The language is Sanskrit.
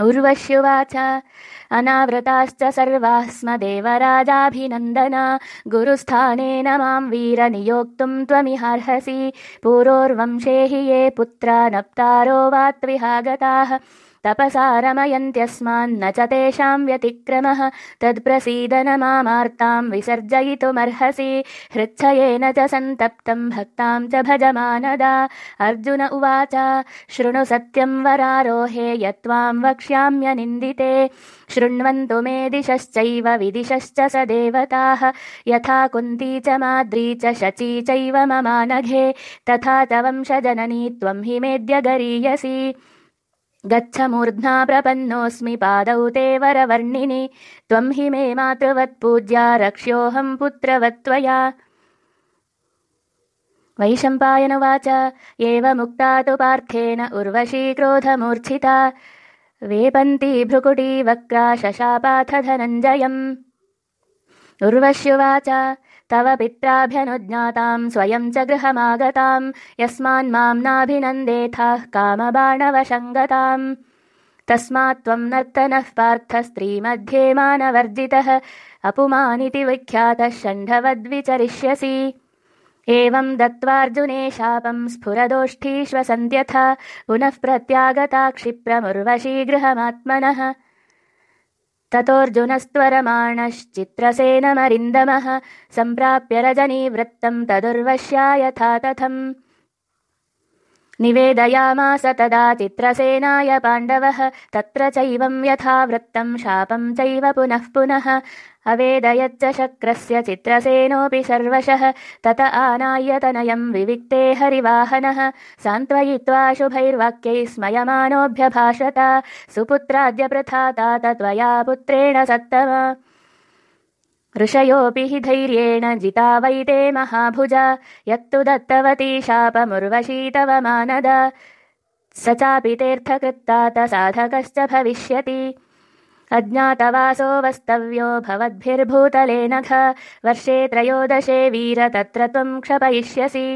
उर्वश्युवाच अनावृताश्च सर्वाः स्म देवराजाभिनन्दना। गुरुस्थानेन मां वीरनियोक्तुम् त्वमिहार्हसि। पुरोर्वंशे हि ये पुत्रा नप्तारो वा त्विहागताः तपसारमयन्त्यस्मान्न च तेषां व्यतिक्रमः। तत्प्रसीदन मामार्ताम् विसर्जयितुमर्हसि। हृच्छयेन च सन्तप्तम् भक्ताम् च भजमानदा। अर्जुन उवाच शृणु सत्यम् वरारोहे यत्त्वाम् वक्ष्याम्यनिन्दिते। शृण्वन्तु मे दिशश्चैव विदिशश्च स देवताः। यथा कुन्ती च माद्री च शची चैव ममानघे। तथा च वंशजननी त्वम् हि मेद्य गरीयसि गच्छ मूर्ध्ना प्रपन्नोऽस्मि पादौ ते वरवर्णिनि। त्वम् हि मे मातृवत्पूज्या रक्ष्योऽहम् पुत्रवत्त्वया वैशम्पायनुवाच एवमुक्ता तु पार्थेन उर्वशी क्रोधमूर्च्छिता। वेपन्ती भ्रुकुटी वक्रा शशापाथ धनञ्जयम् उर्वश्युवाच तव पित्राभ्यनुज्ञाताम् स्वयम् च गृहमागताम्। यस्मान्माम् नाभिनन्देथाः कामबाणवशङ्गताम्। तस्मात् त्वम् नर्तनः पार्थ स्त्रीमध्ये मानवर्जितः। अपुमानिति विख्यातः षण्ढवद्विचरिष्यसि। एवम् दत्त्वार्जुने शापम् स्फुरदोष्ठीष्वसन्त्यथ पुनः प्रत्यागता क्षिप्रमुर्वशी गृहमात्मनः ततोऽर्जुनस्त्वरमाणश्चित्रसेनमरिन्दमः सम्प्राप्य रजनीवृत्तम् तदुर्वश्या यथा तथम् निवेदयामास तदा चित्रसेनाय पाण्डवः तत्र चैवम् यथा वृत्तम् शापम् चैव पुनः पुनः। अवेदयच्च शक्रस्य चित्रसेनोऽपि सर्वशः तत आनायतनयम् विविक्ते हरिवाहनः। सान्त्वयित्वा शुभैर्वाक्यैः स्मयमानोऽभ्यभाषत। सुपुत्राद्य तात त्वया पुत्रेण सत्तम ऋषयोऽपि हि धैर्येण जिता वैते महाभुज। यत्तु दत्तवती शापमुर्वशीतव मानद। स चापि तीर्थकृत्तात साधकश्च भविष्यति। अज्ञातवासो वस्तव्यो भवद्भिर्भूतले नघ वर्षे त्रयोदशे वीर तत्र त्वम् क्षपयिष्यसि